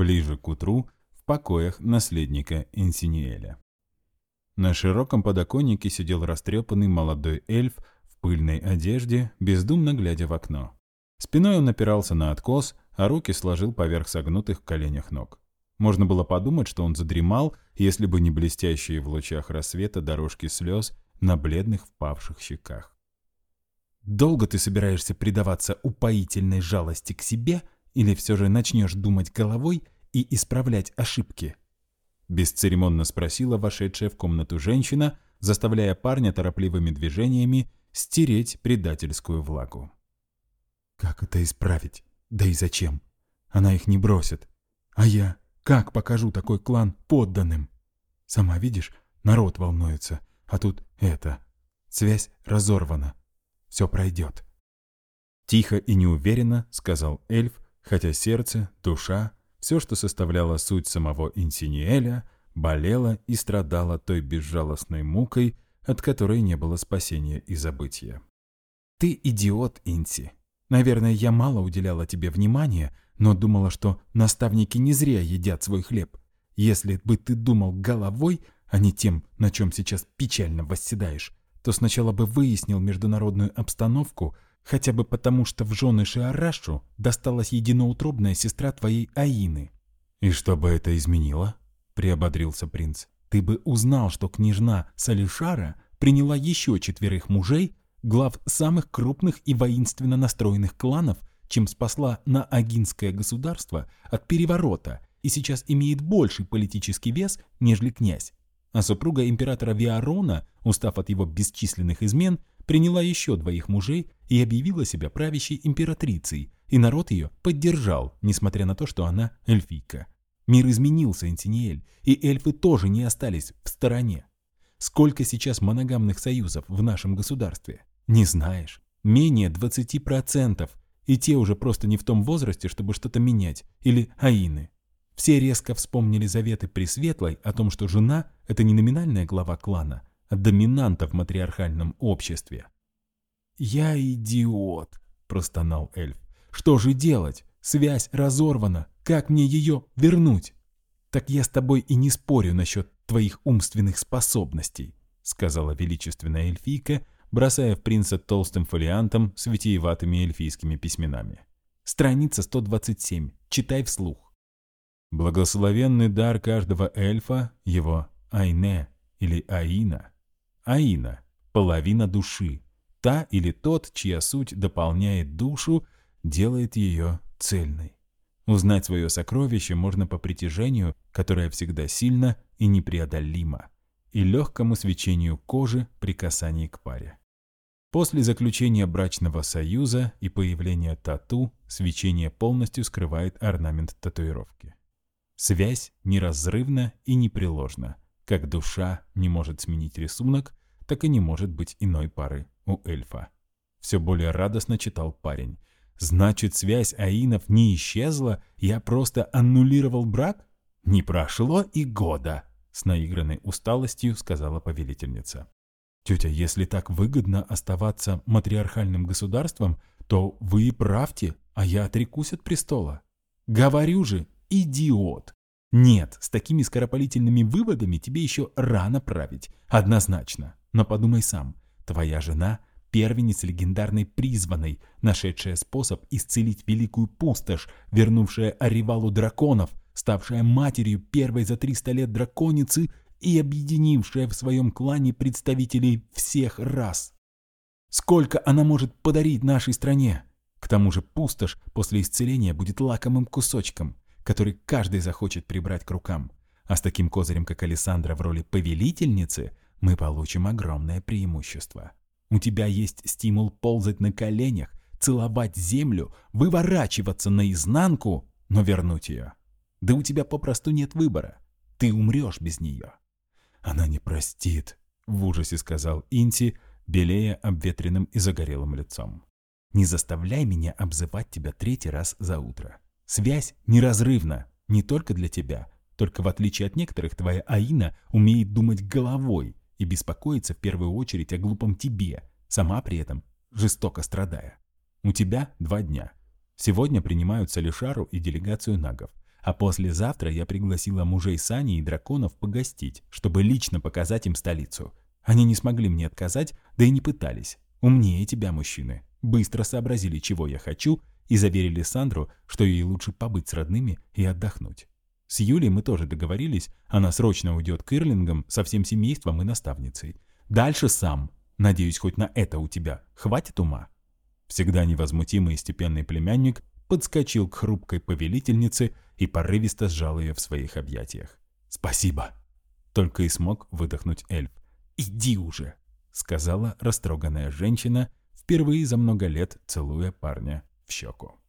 ближе к утру, в покоях наследника Инсиниэля. На широком подоконнике сидел растрепанный молодой эльф в пыльной одежде, бездумно глядя в окно. Спиной он опирался на откос, а руки сложил поверх согнутых в коленях ног. Можно было подумать, что он задремал, если бы не блестящие в лучах рассвета дорожки слез на бледных впавших щеках. «Долго ты собираешься предаваться упоительной жалости к себе или все же начнешь думать головой и исправлять ошибки?» Бесцеремонно спросила вошедшая в комнату женщина, заставляя парня торопливыми движениями стереть предательскую влагу. «Как это исправить? Да и зачем? Она их не бросит. А я как покажу такой клан подданным? Сама видишь, народ волнуется, а тут это. Связь разорвана. Все пройдет». Тихо и неуверенно сказал эльф, хотя сердце, душа, все, что составляло суть самого Инсиниэля, болело и страдало той безжалостной мукой, от которой не было спасения и забытия. «Ты идиот, Инси. Наверное, я мало уделяла тебе внимания, но думала, что наставники не зря едят свой хлеб. Если бы ты думал головой, а не тем, на чем сейчас печально восседаешь, то сначала бы выяснил международную обстановку, хотя бы потому, что в жены Шиарашу досталась единоутробная сестра твоей Аины. «И что бы это изменило?» – приободрился принц. «Ты бы узнал, что княжна Салишара приняла еще четверых мужей, глав самых крупных и воинственно настроенных кланов, чем спасла на Агинское государство от переворота и сейчас имеет больший политический вес, нежели князь. А супруга императора Виарона, устав от его бесчисленных измен, приняла еще двоих мужей и объявила себя правящей императрицей, и народ ее поддержал, несмотря на то, что она эльфийка. Мир изменился, Интиниэль, и эльфы тоже не остались в стороне. Сколько сейчас моногамных союзов в нашем государстве? Не знаешь. Менее 20%. И те уже просто не в том возрасте, чтобы что-то менять. Или аины. Все резко вспомнили заветы Пресветлой о том, что жена – это не номинальная глава клана, доминанта в матриархальном обществе. «Я идиот», – простонал эльф. «Что же делать? Связь разорвана. Как мне ее вернуть?» «Так я с тобой и не спорю насчет твоих умственных способностей», — сказала величественная эльфийка, бросая в принца толстым фолиантом с витиеватыми эльфийскими письменами. Страница 127. Читай вслух. Благословенный дар каждого эльфа — его Айне или Аина. Аина — половина души. Та или тот, чья суть дополняет душу, делает ее цельной. Узнать свое сокровище можно по притяжению, которое всегда сильно и непреодолимо, и легкому свечению кожи при касании к паре. После заключения брачного союза и появления тату свечение полностью скрывает орнамент татуировки. Связь неразрывна и непреложна. Как душа не может сменить рисунок, так и не может быть иной пары у эльфа. Все более радостно читал парень. Значит, связь Аинов не исчезла, я просто аннулировал брак? Не прошло и года, с наигранной усталостью сказала повелительница. Тетя, если так выгодно оставаться матриархальным государством, то вы и правьте, а я отрекусь от престола. Говорю же, идиот. Нет, с такими скоропалительными выводами тебе еще рано править, однозначно. Но подумай сам, твоя жена – первенец легендарной призванной, нашедшая способ исцелить великую пустошь, вернувшая Оревалу драконов, ставшая матерью первой за 300 лет драконицы и объединившая в своем клане представителей всех рас. Сколько она может подарить нашей стране? К тому же пустошь после исцеления будет лакомым кусочком, который каждый захочет прибрать к рукам. А с таким козырем, как Александра в роли повелительницы, мы получим огромное преимущество. У тебя есть стимул ползать на коленях, целовать землю, выворачиваться наизнанку, но вернуть ее. Да у тебя попросту нет выбора. Ты умрешь без нее. «Она не простит», — в ужасе сказал Инти, белея обветренным и загорелым лицом. «Не заставляй меня обзывать тебя третий раз за утро. Связь неразрывна, не только для тебя, только в отличие от некоторых, твоя Аина умеет думать головой и беспокоиться в первую очередь о глупом тебе, сама при этом жестоко страдая. У тебя два дня. Сегодня принимают Салишару и делегацию нагов, а послезавтра я пригласила мужей Сани и драконов погостить, чтобы лично показать им столицу. Они не смогли мне отказать, да и не пытались. Умнее тебя, мужчины. Быстро сообразили, чего я хочу, и заверили Сандру, что ей лучше побыть с родными и отдохнуть. С Юлей мы тоже договорились, она срочно уйдет к Ирлингам со всем семейством и наставницей. Дальше сам. Надеюсь, хоть на это у тебя хватит ума. Всегда невозмутимый и степенный племянник подскочил к хрупкой повелительнице и порывисто сжал ее в своих объятиях. «Спасибо!» Только и смог выдохнуть эльф. «Иди уже!» — сказала растроганная женщина, впервые за много лет целуя парня в щеку.